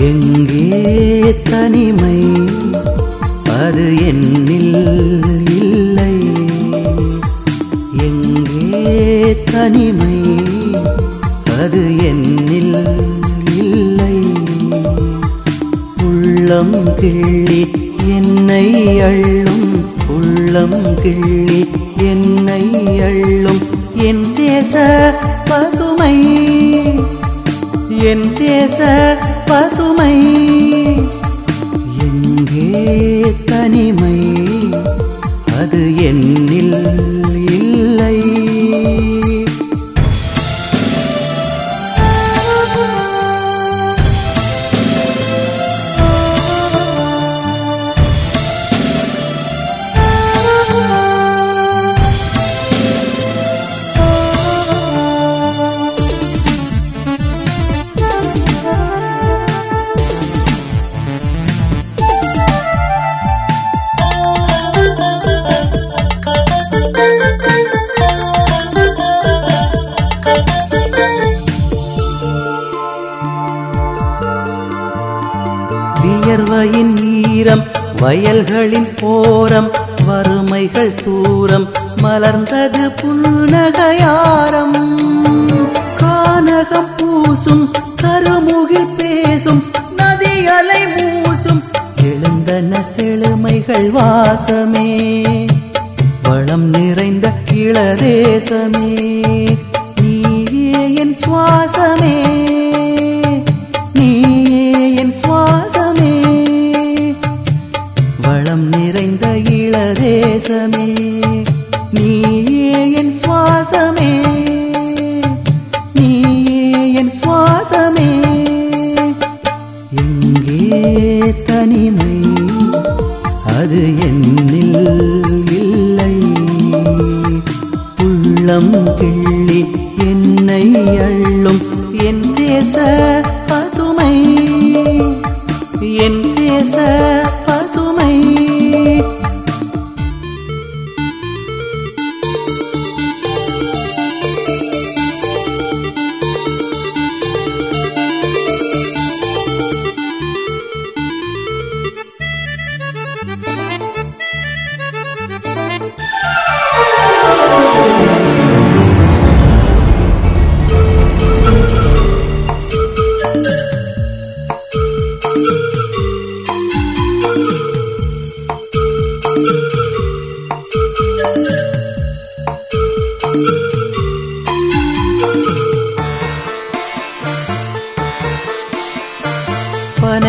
எங்கே தனிமை? அது என்னில் இல்லை. எங்கே தனிமை? அது என்னில் இல்லை. உள்ளம் கிள்ளி என்னை அள்ளும். உள்ளம் கிள்ளி என்னை அள்ளும். என் தேச பசுமை. என் தேச பசுமை வியர்வையின் ஈரம் வயல்களின் போரம் வறுமைகள் தூரம் மலர்ந்தது புன்னகையாரம் கானகம் பூசும் கருமுகில் பேசும் நதி அலை மூசும் எழுந்தன செழுமைகள் வாசமே. வளம் நிறைந்த இளதேசமே நீயே என் சுவாசமே. என் சுவாசமே. எங்கே தனிமை? அது என்னில் இல்லை. உள்ளம் கிள்ளி என்னை அள்ளும் என் தேச பசுமை. என் தேச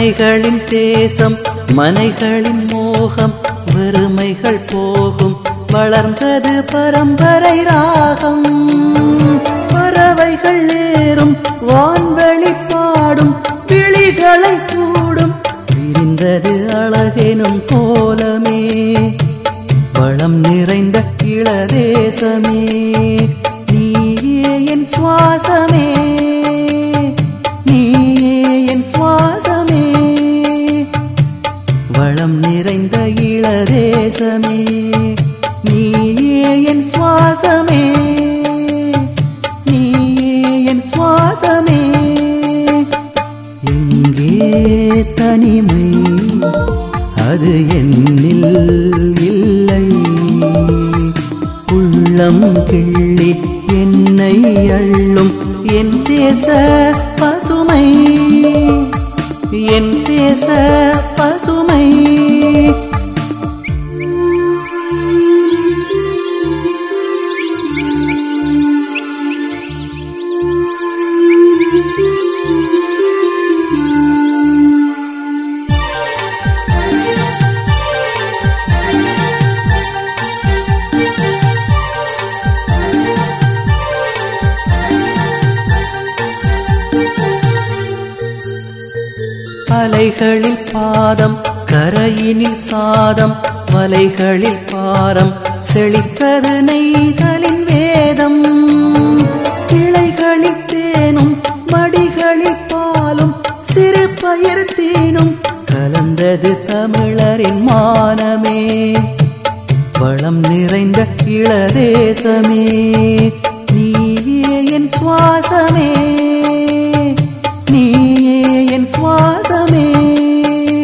மனைகளின் தேசம் மனைகளின் மோகம் வெறுமைகள் போகும். வளர்ந்தது பரம்பரை ராகம். பறவைகள் ஏறும் வான்வெளி பாடும் விழிகளை சூடும். விரிந்தது அழகெனும் போ நீயே என் சுவாசமே. நீயே என் சுவாசமே. எங்கே தனிமை? அது என்னில் இல்லை. உள்ளம் கிள்ளி என்னை அள்ளும் என் தேச பசுமை. என் தேச பசுமை. அலைகளில் பாதம் கரையினில் சாதம் மலைகளில் பாரம் செழித்தது நெய்தலின் வேதம். கிளைகளில் தேனும் மடிகளில் பாலும் சிறு பயிர் தேனும் கலந்தது தமிழரின் மானமே. வளம் நிறைந்த இளதேசமே நீ என் சுவாசமே.